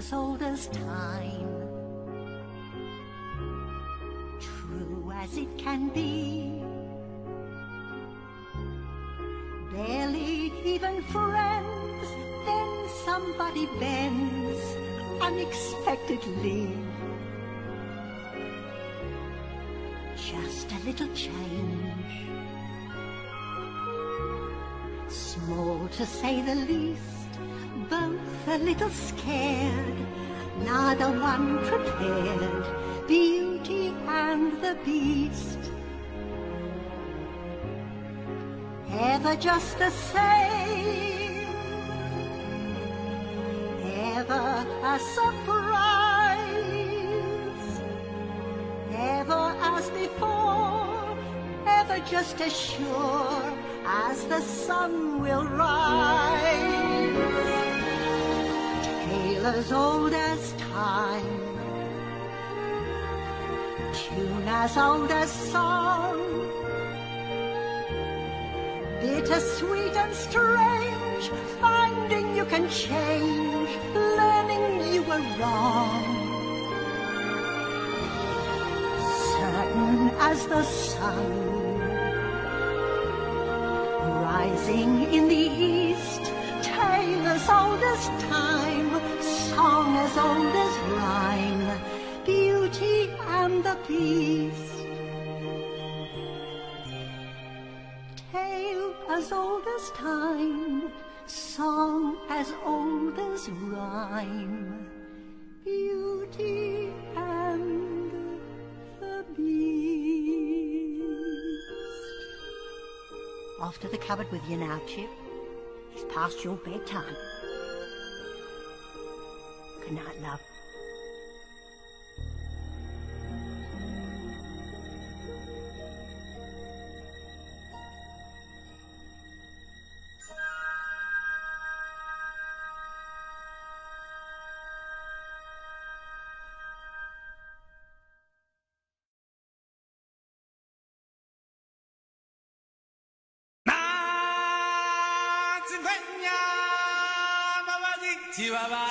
as old as time. True as it can be. Barely even friends, then somebody bends unexpectedly. Just a little change. Small to say the least, a little scared, neither one prepared, Beauty and the Beast. Ever just the same, ever a surprise, ever as before, ever just as sure as the sun will rise. Tale as old as time, tune as old as song, bitter, sweet and strange, finding you can change, learning you were wrong. Certain as the sun rising in the east, tale as old as time, song as old as rhyme, beauty and the beast. Tale as old as time, song as old as rhyme, beauty and the beast. Off to the cupboard with you now, Chip. It's past your bedtime. Night, love. Chihuahua.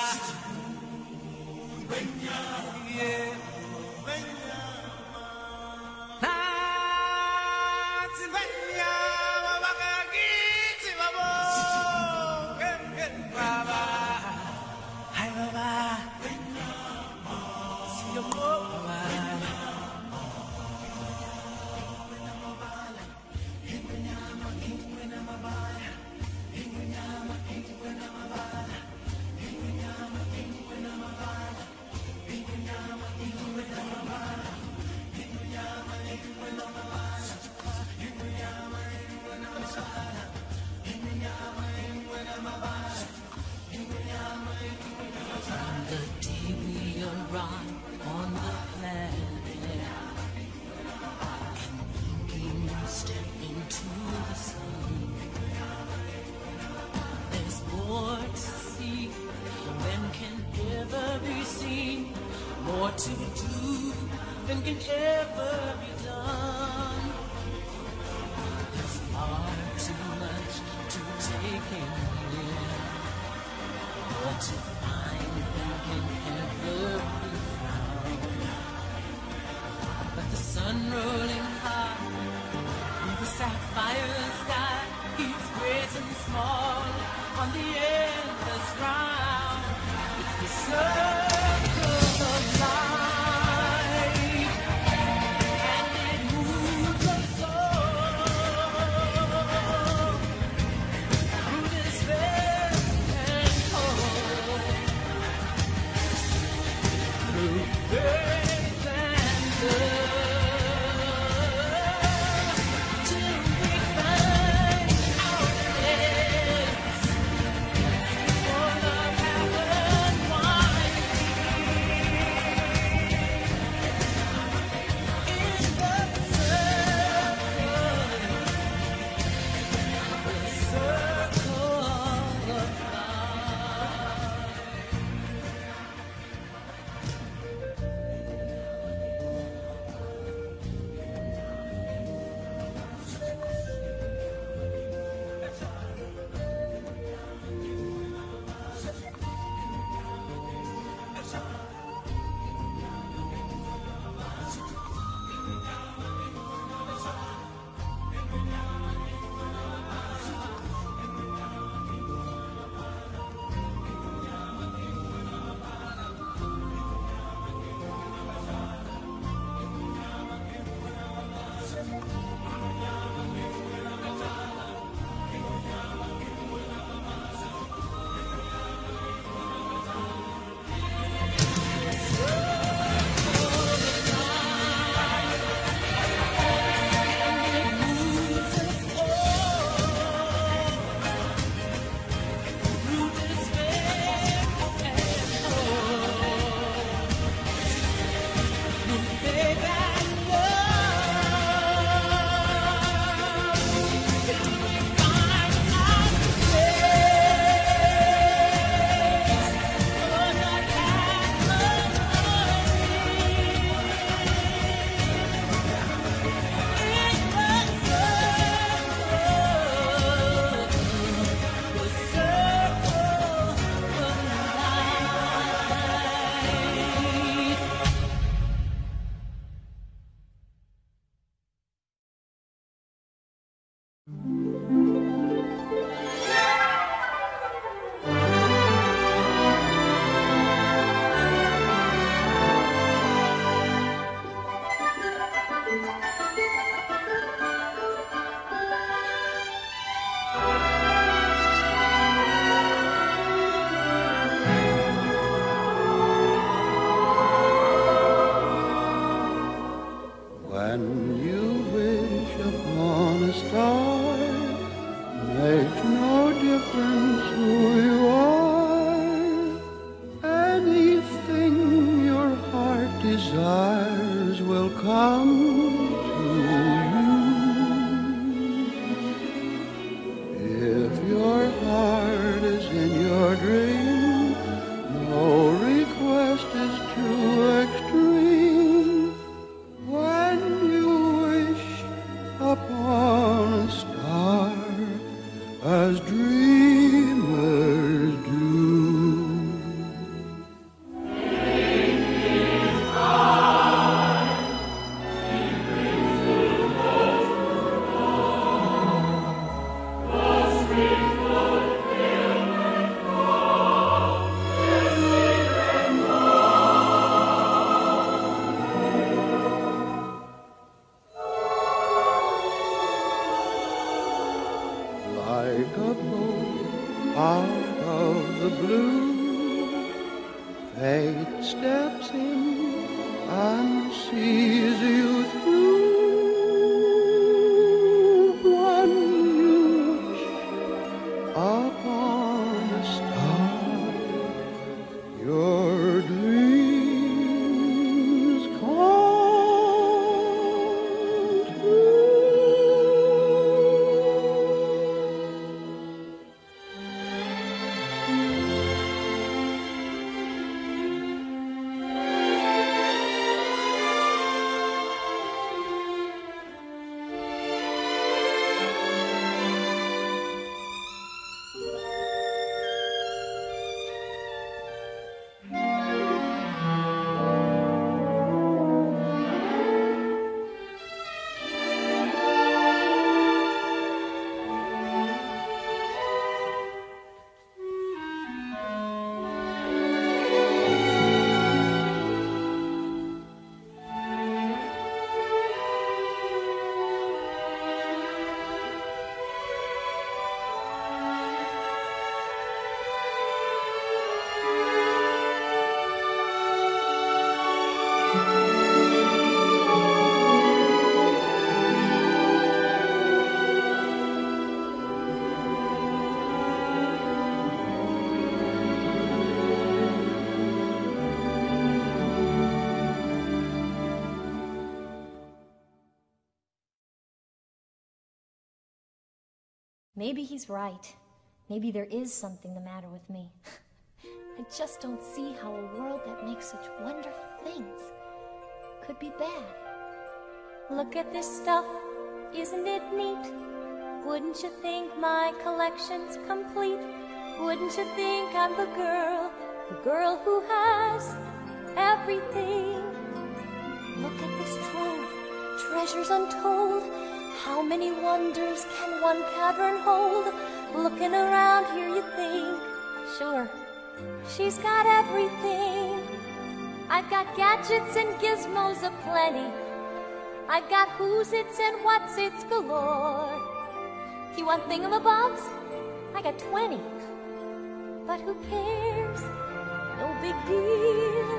Maybe he's right. Maybe there is something the matter with me. I just don't see how a world that makes such wonderful things could be bad. Look at this stuff, isn't it neat? Wouldn't you think my collection's complete? Wouldn't you think I'm the girl, the girl who has everything? Look at this trove, treasures untold. How many wonders can one cavern hold? Looking around here, you think, sure, she's got everything. I've got gadgets and gizmos aplenty. I've got who's its and what's its galore. You want thingamabobs, I got 20. But who cares? No big deal.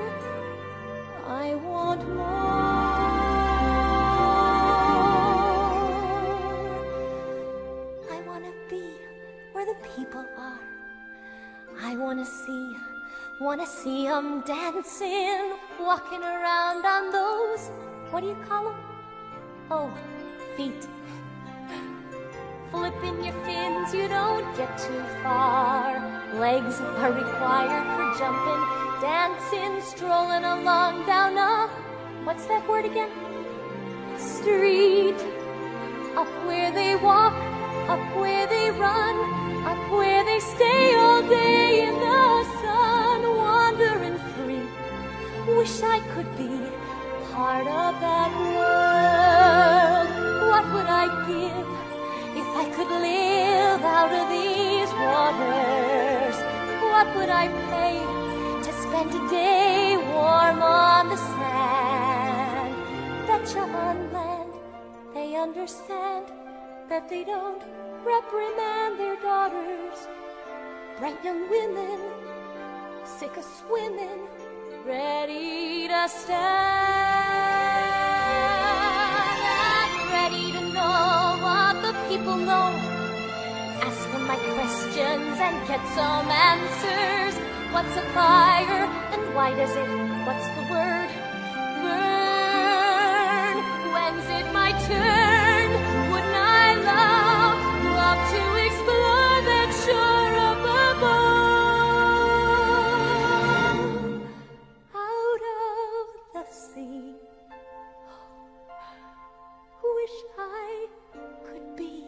Want to see 'em dancing, walking around on those, what do you call 'em? Oh, feet. Flipping your fins, you don't get too far. Legs are required for jumping, dancing, strolling along down a, what's that word again? Street. Up where they walk, up where they run, up where they stay all day Wish I could be part of that world. What would I give if I could live out of these waters? What would I pay to spend a day warm on the sand? Betcha on land they understand that they don't reprimand their daughters. Bright young women, sick of swimming, ready to stand and ready to know what the people know. Ask them my questions and get some answers. What's a fire and why does it? What's the word? Burn. When's it my turn? I could be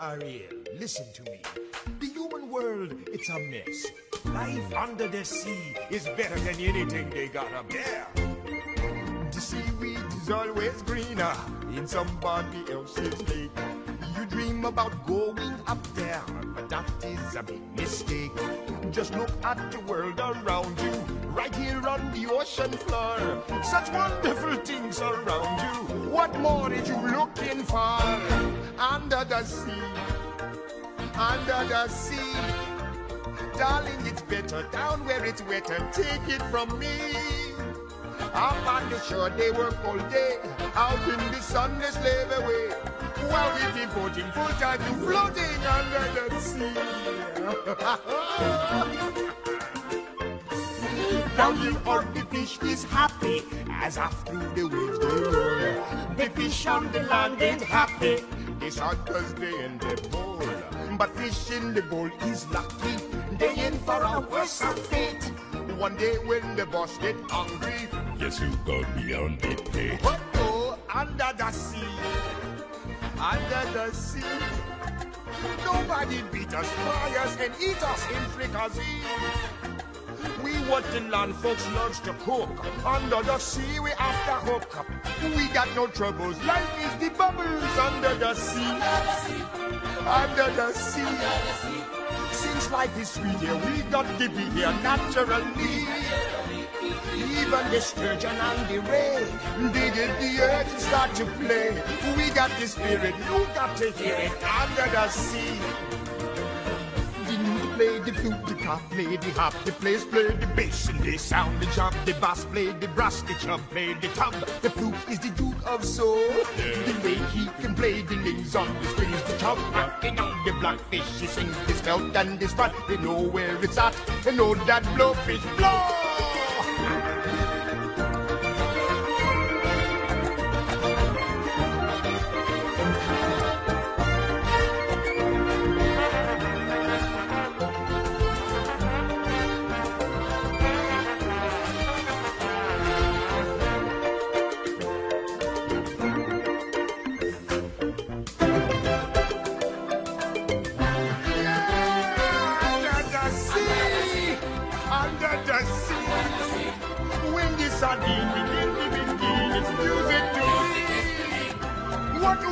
Ariel, listen to me. The human world, it's a mess. Life under the sea is better than anything they got up there. The seaweed is always greener in somebody else's lake. You dream about going up there, but that is a big mistake. Just look at the world around you, right here on the ocean floor. Such wonderful things around you. What more is you looking for? Under the sea, under the sea. Darling, it's better down where it's wetter. Take it from me. Up on the shore, they work all day. Out in the sun, they slave away. While we devoting full time to floating under the sea. Down here on the fish is happy as after the waves they roll. The fish on the land ain't happy. It's hot cause they in the bowl. But fish in the bowl is lucky. They in for a worse fate. One day when the boss get hungry, yes you got me on the plate. What oh, under the sea, under the sea. Nobody beat us, fry us, and eat us in fricassee. We what the land folks loves to cook. Under the sea, we have to hook up. We got no troubles. Life is the bubbles under the sea. Under the sea. Since life is sweet here, we got to be here naturally. Even the sturgeon and the ray, they get the earth start to play. We got the spirit, you got to hear it under the sea. The play the flute, the cop play the hop, the players play the bass and they sound the chop. The bass play the brass, the chub play the tub. The flute is the duke of soul. The way he can play the names on the strings, the chub rocking on the blackfish. He sings this belt and this spot. They know where it's at. They know that blowfish blow.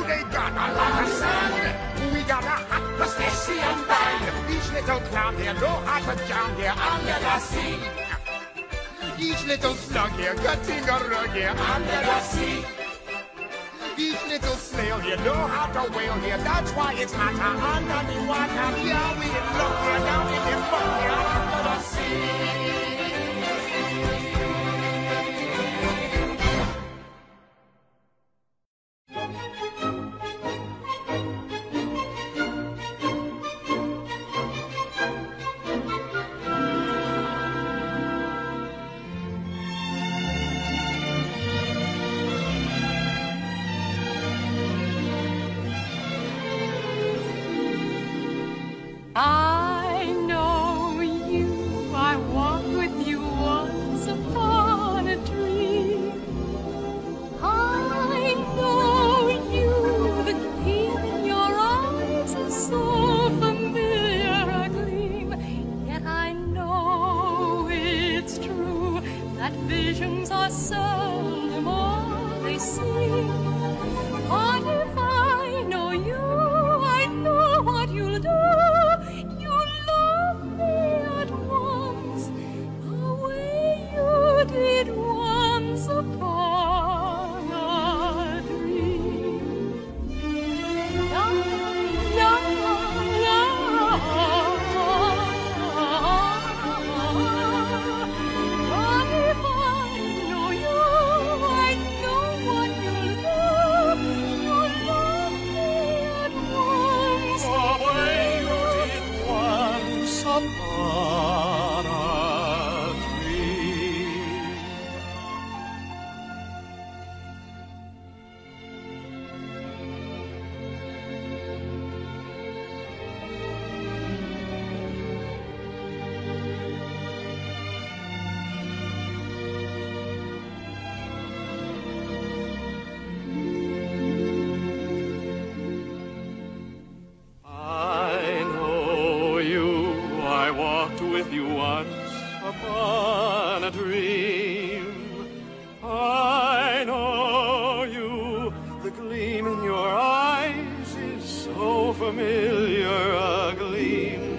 They got? A lot of sand. We got a hot crustacean band. Each little clown here know how to jam here under the sea. Each little slug here cutting a rug here under the sea. Each little snail here know how to whale here. That's why it's hotter under the water. Yeah, we look here down in the muck here under the sea. Your eyes is so familiar a gleam.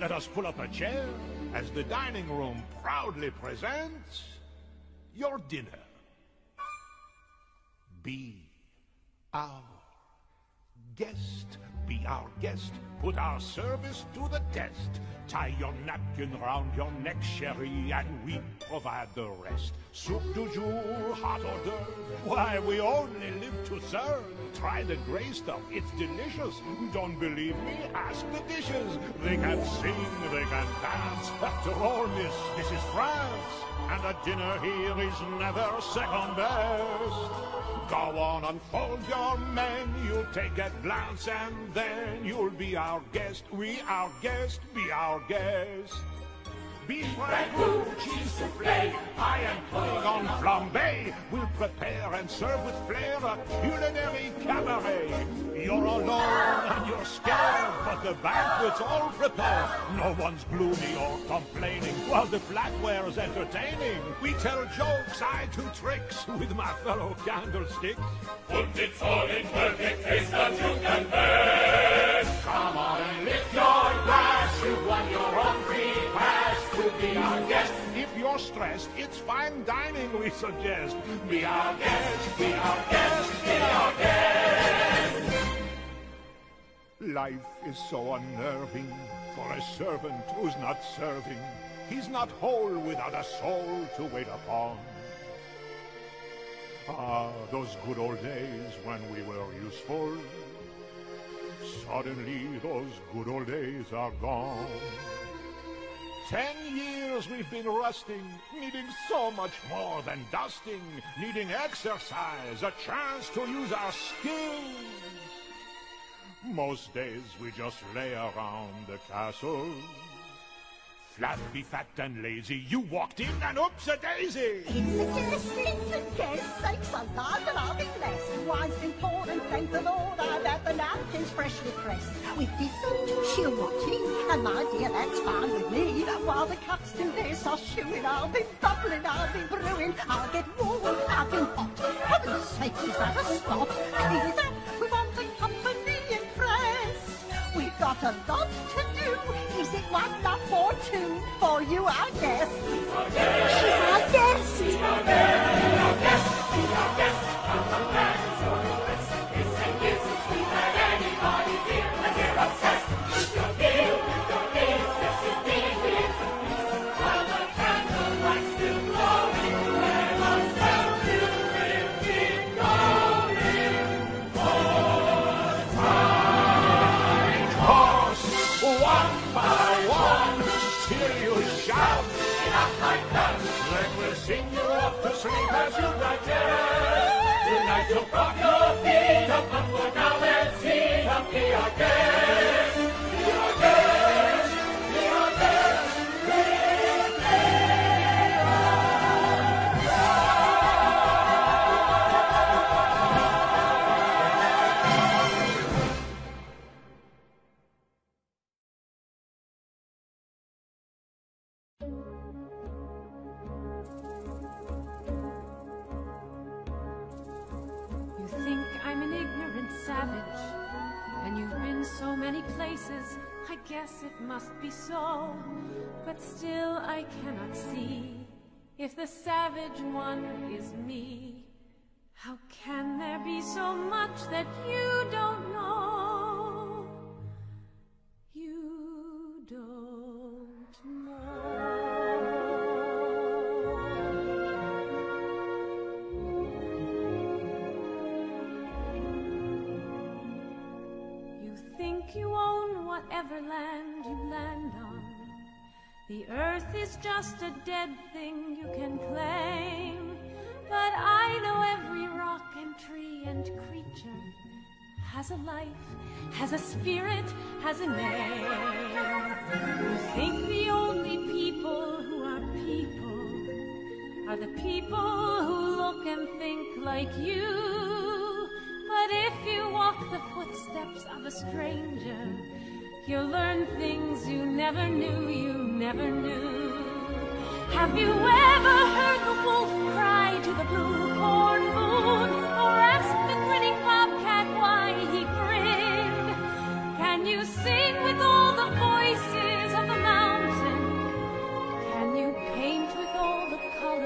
Let us pull up a chair as the dining room proudly presents your dinner. Be our guest. Be our guest. Put our service to the test. Tie your napkin round your neck, sherry, and we provide the rest. Soup du jour, hot hors d'oeuvre. Why, we only live to serve. Try the gray stuff, it's delicious. Don't believe me? Ask the dishes. They can sing, they can dance. After all, miss, this is France. And a dinner here is never second best. Go on, unfold your menu, take a glance, and then you'll be our guest. We our guest, be our guest. Beef ragout, cheese soufflé, pie and pudding on flambe. We'll prepare and serve with flair a culinary the banquet's all prepared. No one's gloomy or complaining while the flatware's entertaining. We tell jokes, I do tricks with my fellow candlesticks. Put it all in perfect taste that you can best. Come on and lift your glass. You won your own free pass to be our guest. If you're stressed, it's fine dining we suggest. Be our guest, be our guest, be our guest. Life is so unnerving, for a servant who's not serving. He's not whole without a soul to wait upon. Ah, those good old days when we were useful. Suddenly those good old days are gone. Ten years we've been rusting, needing so much more than dusting, needing exercise, a chance to use our skills. Most days we just lay around the castle. Flabby, fat, and lazy, you walked in and oops a daisy! It's a guess, it's a guess, sakes alive and I'll be blessed. Been and thank the Lord I've had the napkins freshly pressed. With dessert, she'll want tea, and my dear, that's fine with me. While the cups do this, I'll chew it, I'll be bubbling, I'll be brewing, I'll get warm, I'll get hot. Heaven's sake, is that a spot? Clean it up, got a lot to do. Is it one up or two for you, I guess? She's our guest. She's our guest. Toss has a name. You think the only people who are people are the people who look and think like you. But if you walk the footsteps of a stranger, you'll learn things you never knew, you never knew. Have you ever heard the wolf cry to the blue corn moon,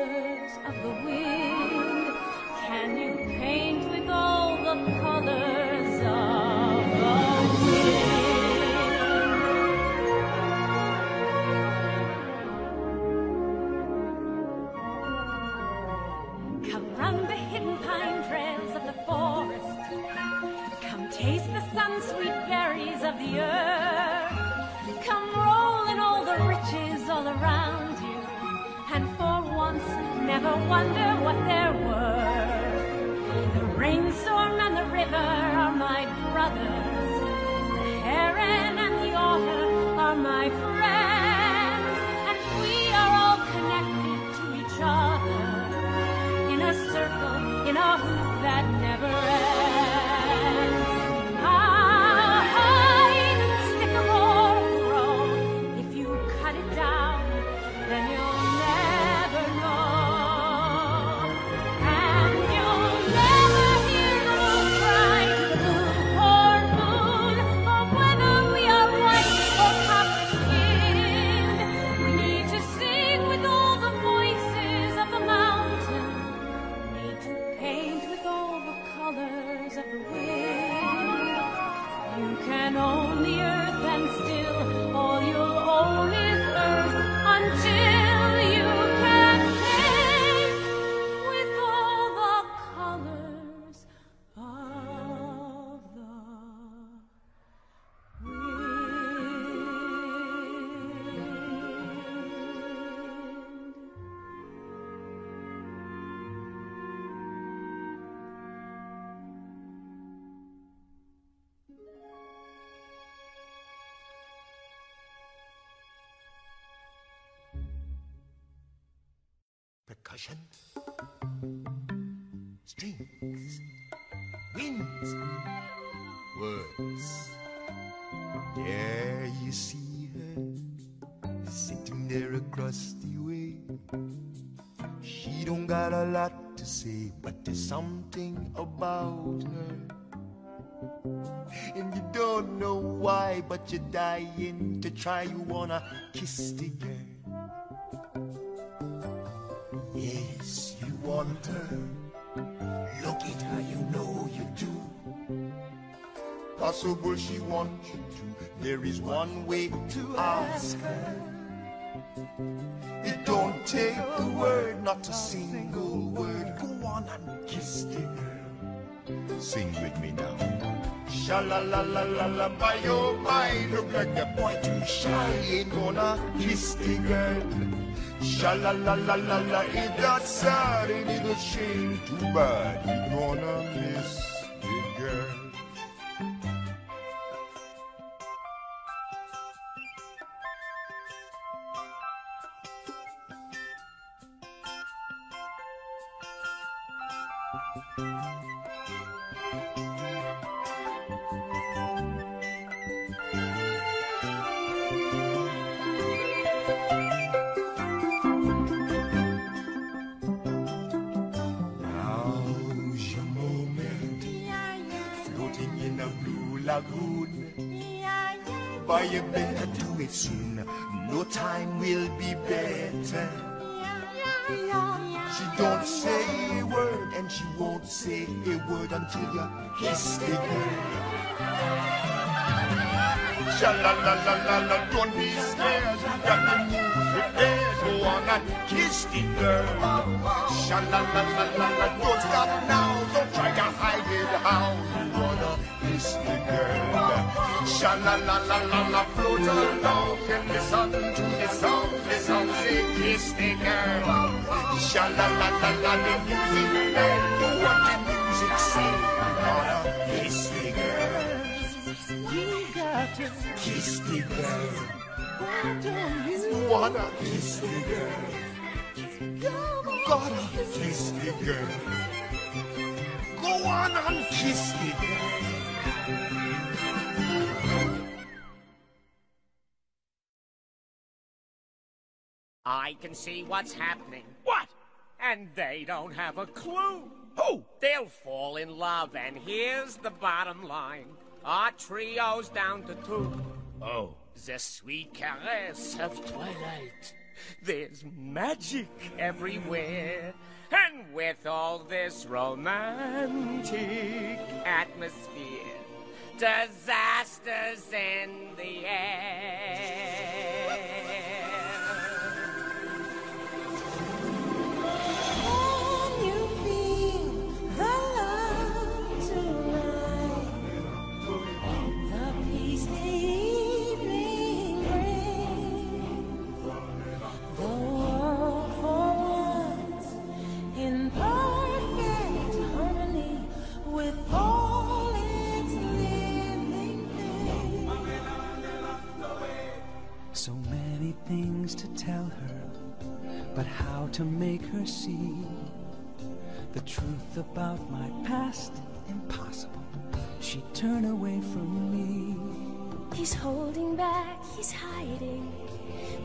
colors of the wind? Can you paint with all the colors percussion, strings, winds, words. There you see her, sitting there across the way. She don't got a lot to say, but there's something about her. And you don't know why, but you're dying to try. You wanna kiss the girl. Look at her, you know you do. Possible she wants you to. There is one way to ask her. It don't take a word, not a single word. Go on and kiss the girl. Sing with me now. Sha la la la la la, my oh my, look like a boy too shy, ain't gonna kiss the girl. Sha la la la la la, if that's sad, a shame? Too bad, you gonna miss the girl. Boy, you better do it soon. No time will be better. She don't say a word, and she won't say a word until you kiss the girl. Sha la la la la la, don't be scared. You got to move prepared. Go on and kiss the girl. Sha la la la la la, don't stop now. Don't try to hide it. How you wanna kiss the girl? Sha la la la la la, float along and listen to the song. The song say kiss the girl. Sha la la la la, the music play. Do what the music say. You wanna kiss the girl. You got to Kiss the girl. Don't you Wanna kiss the girl. Gotta kiss the girl. Go on and kiss the girl. I can see what's happening. What? And they don't have a clue. Who? They'll fall in love, and here's the bottom line. Our trio's down to two. Oh. The sweet caress of twilight. There's magic everywhere. And with all this romantic atmosphere, disasters in the air. Truth about my past? Impossible. She'd turn away from me. He's holding back, he's hiding.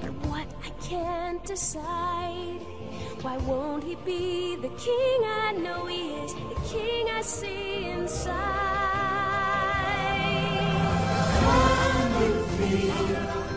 But what I can't decide. Why won't he be the king I know he is? The king I see Perfect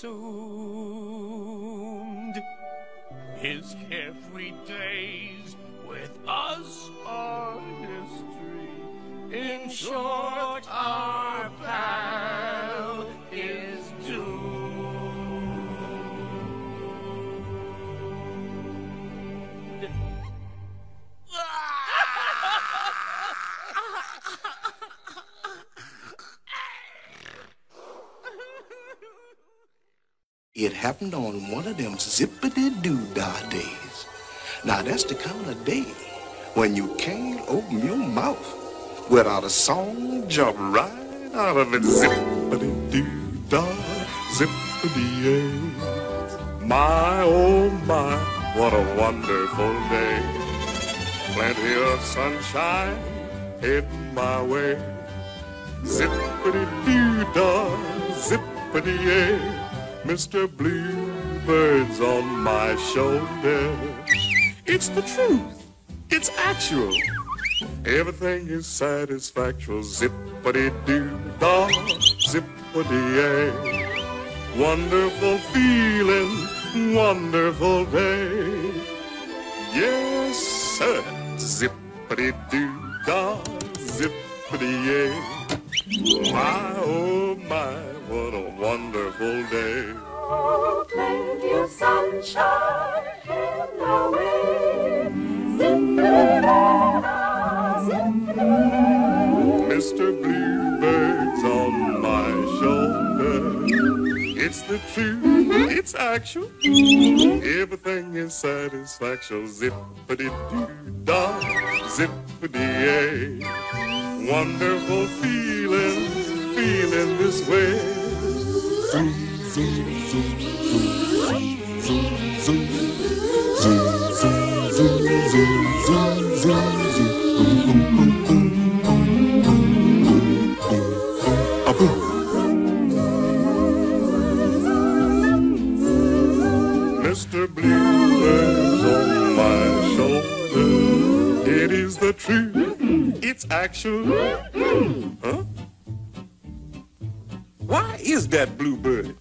assumed his carefree days with us are history. In short, happened on one of them zippity-doo-dah days. Now that's the kind of day when you can't open your mouth without a song jump right out of it. Zippity-doo-dah, zippity-yay. My, oh my, what a wonderful day. Plenty of sunshine heading my way. Zippity-doo-dah, zippity-yay. Mr. Bluebird's on my shoulder. It's the truth. It's actual. Everything is satisfactual. Zippity-doo-dah, zippity-yay. Wonderful feeling, wonderful day. Yes, sir. Zippity-doo-dah, zippity-yay. My, oh my, what a wonderful day. Oh, plenty of sunshine in the way. Mr. Bluebird's on my shoulder. It's the truth, it's actual. Everything is satisfaction. Zippity-doo-dah, zippity-yay. Wonderful feeling, feeling this way. Zoom, zoom, zoom. Mr. Bluebird's on my shoulder. It is the truth. It's actual. That bluebird?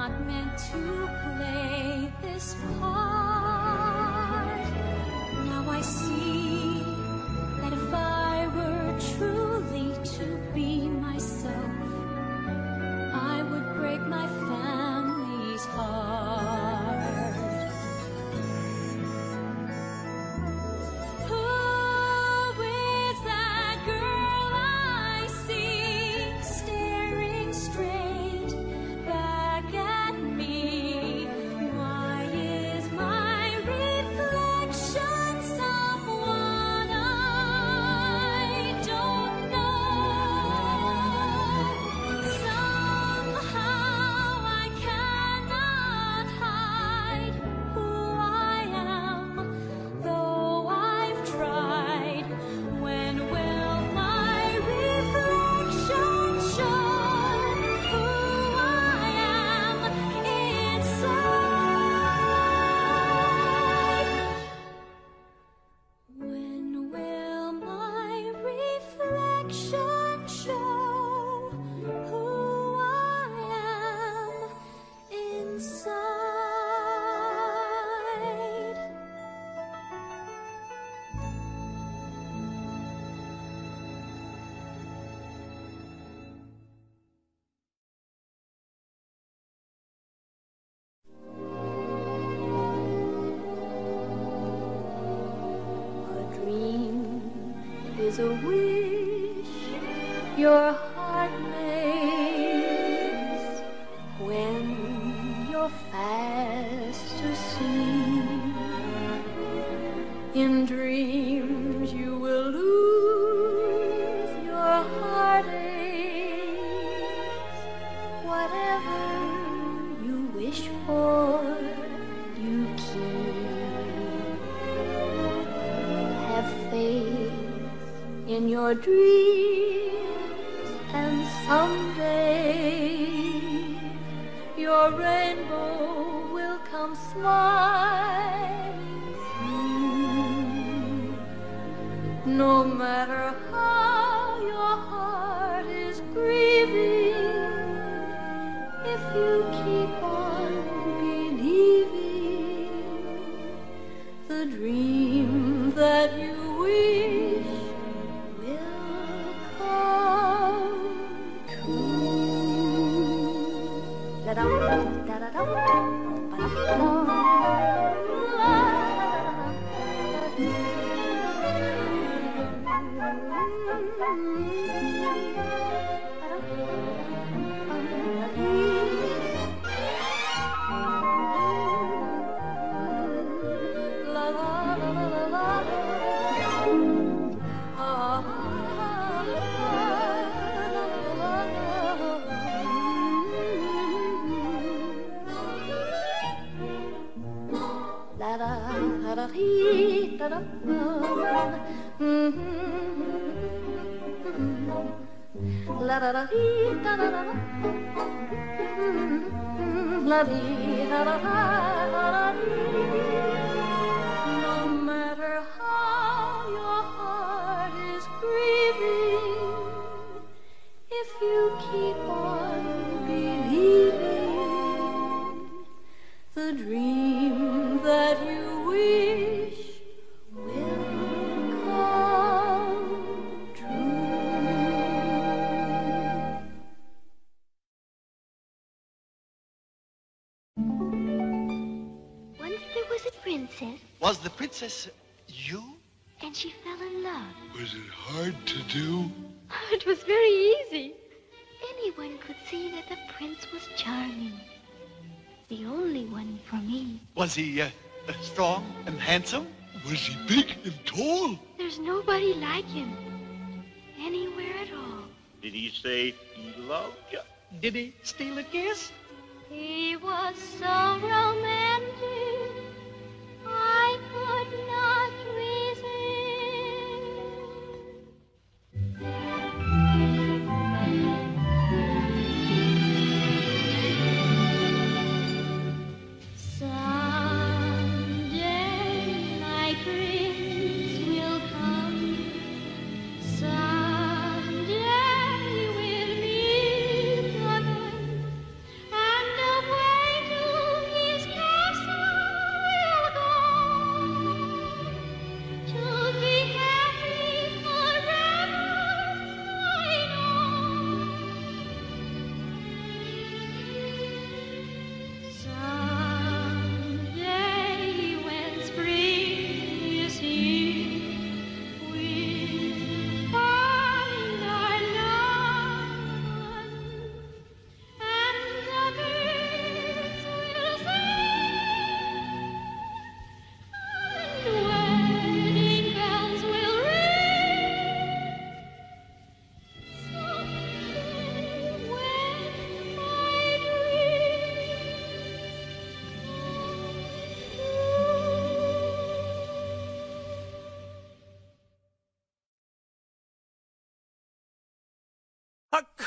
not meant to play this part. Now I see. a wish. Your La da da dee da da da da. Mm-hmm. La dee da da. No matter how your heart is grieving, if you keep on believing, the dream. Princess you? and she fell in love. Was it hard to do? It was very easy. Anyone could see that the prince was charming. The only one for me. Was he uh, uh, strong and handsome? Was he big and tall? There's nobody like him. Anywhere at all. Did he say he loved you? Did he steal a kiss? He was so romantic.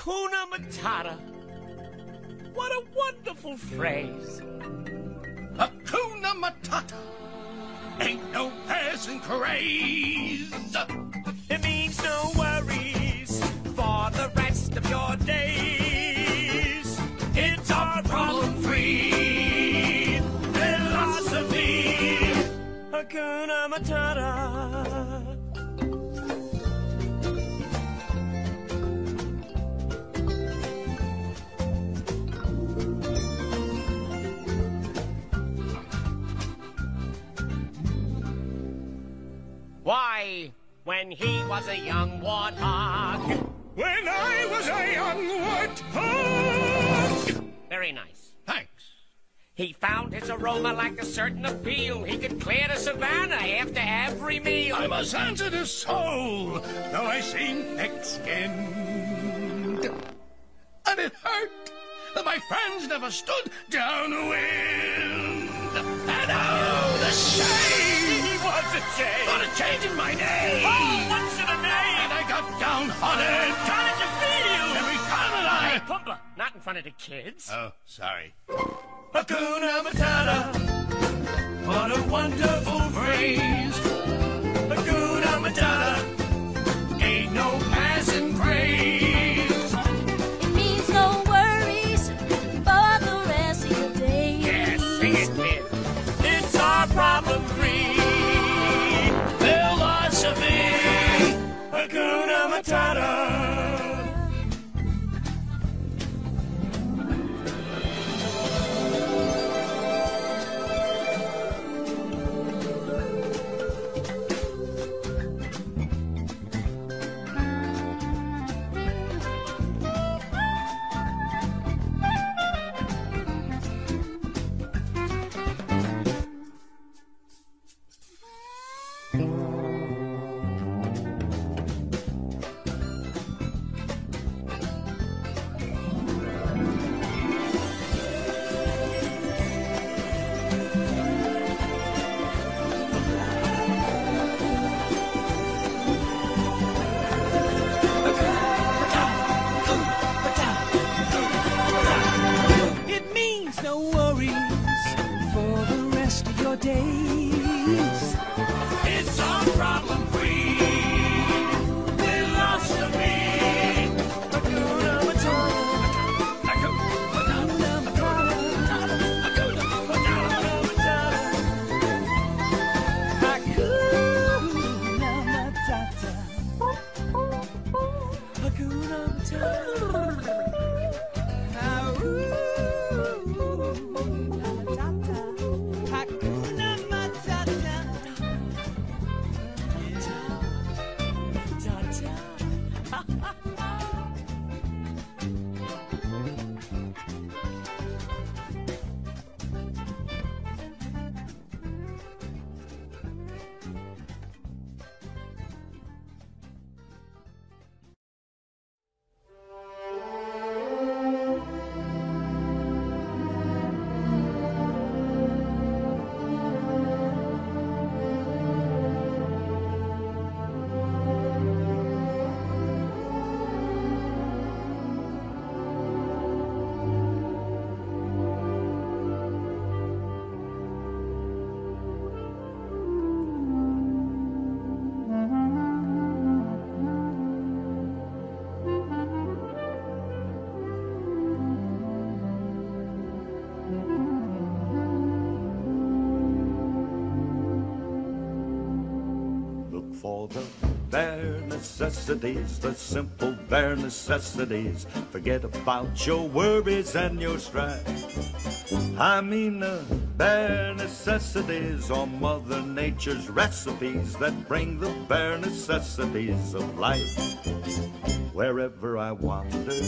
Hakuna Matata. What a wonderful phrase. Hakuna Matata. Ain't no passing craze. It means no worries for the rest of your days. It's our problem-free philosophy. Hakuna Matata. When he was a young warthog. When I was a young warthog. Very nice. Thanks. He found his aroma like a certain appeal. He could clear the savannah after every meal. I'm a sensitive soul, though I seem thick-skinned. And it hurt that my friends never stood downwind. And oh, the shame! A shame. For a change in my name. Oh, what's in a name? And I got downhearted. How did you feel? Every time that Hey, I... Pumbaa, not in front of the kids. Oh, sorry. Hakuna Matata. What a wonderful phrase. Necessities, the simple bare necessities. Forget about your worries and your strife. I mean the bare necessities or Mother Nature's recipes that bring the bare necessities of life. Wherever I wander,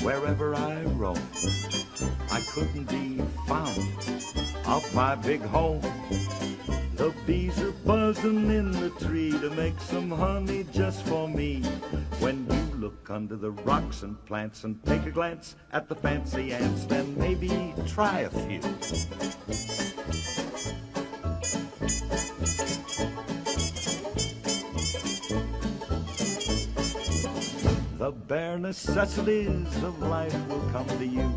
wherever I roam, I couldn't be found off my big home. The bees are buzzing in the tree to make some honey just for me. When you look under the rocks and plants and take a glance at the fancy ants, then maybe try a few. The bare necessities of life will come to you.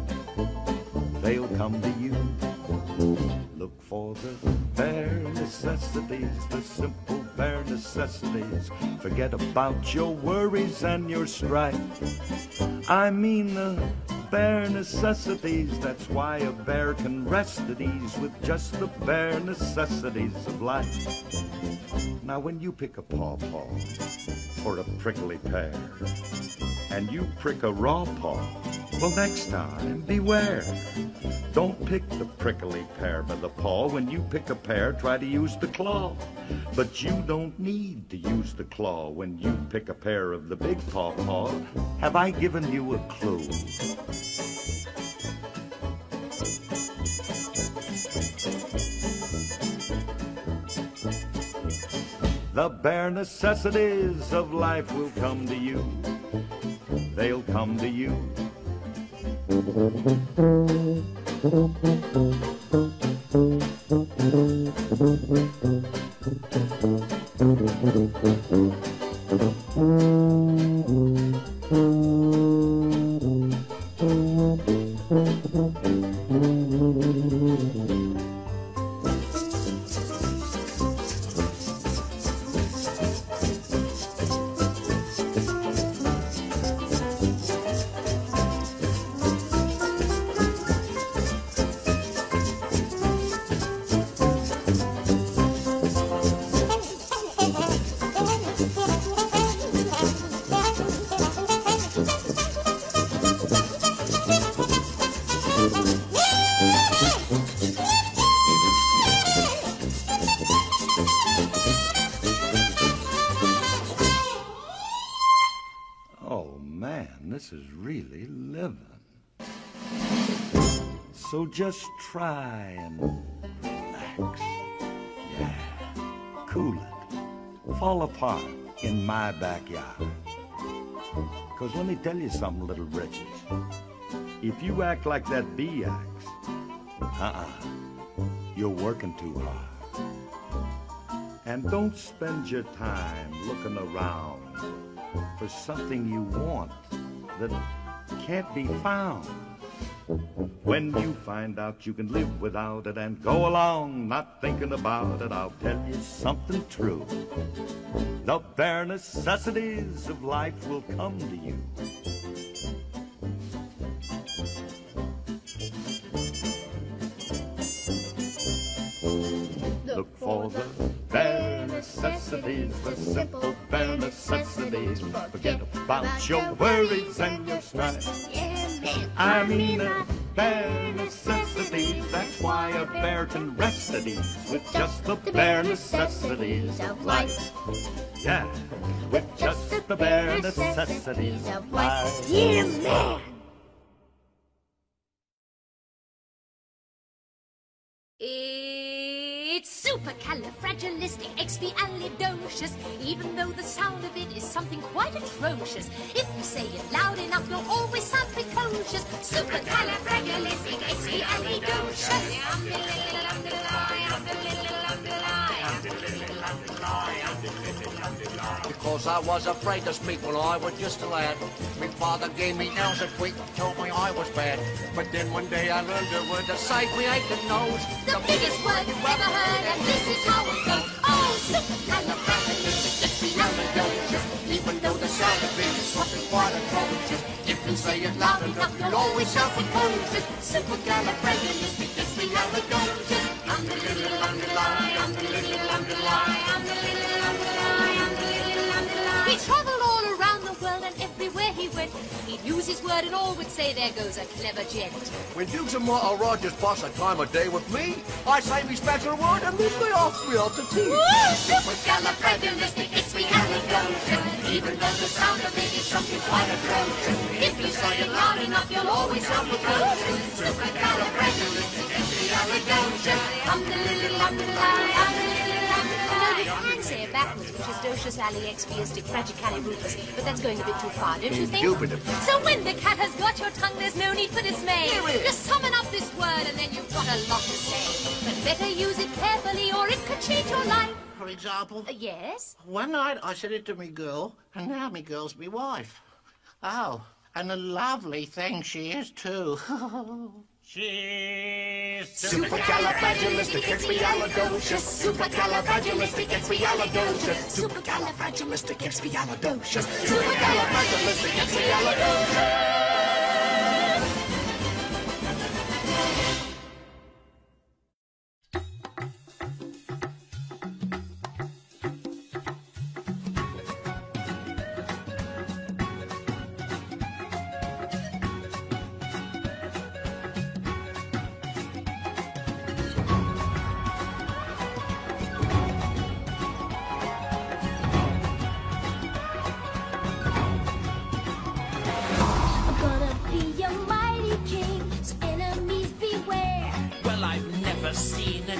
They'll come to you. Look for the bare necessities, the simple bare necessities. Forget about your worries and your strife. I mean the bare necessities. That's why a bear can rest at ease with just the bare necessities of life. Now, when you pick a pawpaw or a prickly pear, and you prick a raw paw, well, next time, beware. Don't pick the prickly pear by the paw. When you pick a pear, try to use the claw. But you don't need to use the claw when you pick a pear of the big paw paw. Have I given you a clue? The bare necessities of life will come to you. They'll come to you. Oh this is really living. So just try and relax. Yeah, cool it. Fall apart in my backyard. Because let me tell you something, little britches. If you act like that bee acts, uh-uh, you're working too hard. And don't spend your time looking around for something you want that can't be found. When you find out you can live without it and go along not thinking about it, I'll tell you something true. The bare necessities of life will come to you. Necessities, the simple bare necessities. Forget about your worries and your strife. I mean the bare necessities. That's why a bear can rest at ease with just the bare necessities of life. Yeah, with just the bare necessities of life. Yeah, man. Supercalifragilisticexpialidocious, even though the sound of it is something quite atrocious. If you say it loud enough, you'll always sound precocious. Because I was afraid to speak when I was just a lad. My father gave me nails a tweak, told me I was bad. But then one day I learned a word to say we ain't the nose. The biggest word you ever heard, and this is how it goes. Oh, supercalifragilisticexpialidocious. Even though the sound of it is something quite atrocious. If you say it loud enough, you'll always sound precocious. Supercalifragilisticexpialidocious. I'm the little underlie, I'm the little underlie, I'm the little underlie, I'm the little underlie. Word and all would say there goes a clever gent. When Dukes and maharajas pass a time of day with me, I say me special word and then they ask me out to tea. Supercalifragilisticexpialidocious. Even though the sound of it is something quite atrocious. If you say it loud enough, you'll always sound precocious. Supercalifragilisticexpialidocious. Um the little um the lie, um the little can say it backwards, which is docious aliexpiastic fragicalibufus, but that's going a bit too far, don't you think? Indubitably. So when the cat has got your tongue, there's no need for dismay. Here it is. Just summon up this word and then you've got a lot to say. But better use it carefully or it could change your life. For example? Uh, yes? One night I said it to me girl, and now me girl's me wife. Oh, and a lovely thing she is too. She's Supercalifragilisticexpialidocious. Supercalifragilisticexpialidocious. Supercalifragilisticexpialidocious. Supercalifragilisticexpialidocious.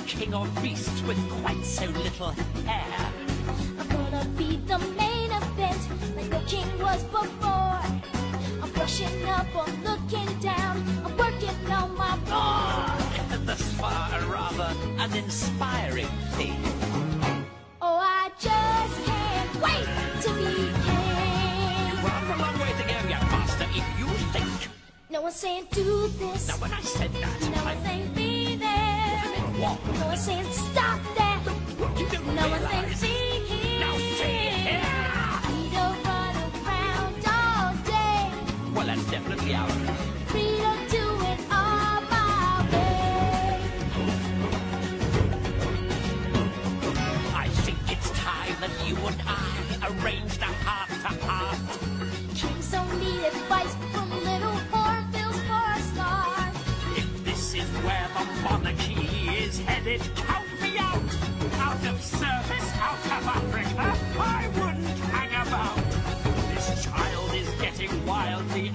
King or beast with quite so little hair. I'm gonna be the main event, like the king was before. I'm brushing up, I'm looking down, I'm working on my roar. Thus far, a rather uninspiring thing. Oh, I just can't wait to be king. You've got a long way to go, young master, if you think. No one's saying do this. Now, when I said that, No one's saying No one's saying stop that. No one's saying see here. Now, see here. We don't run around all day. Well, that's definitely out. Count me out. Out of service, out of Africa, I wouldn't hang about. This child is getting wildly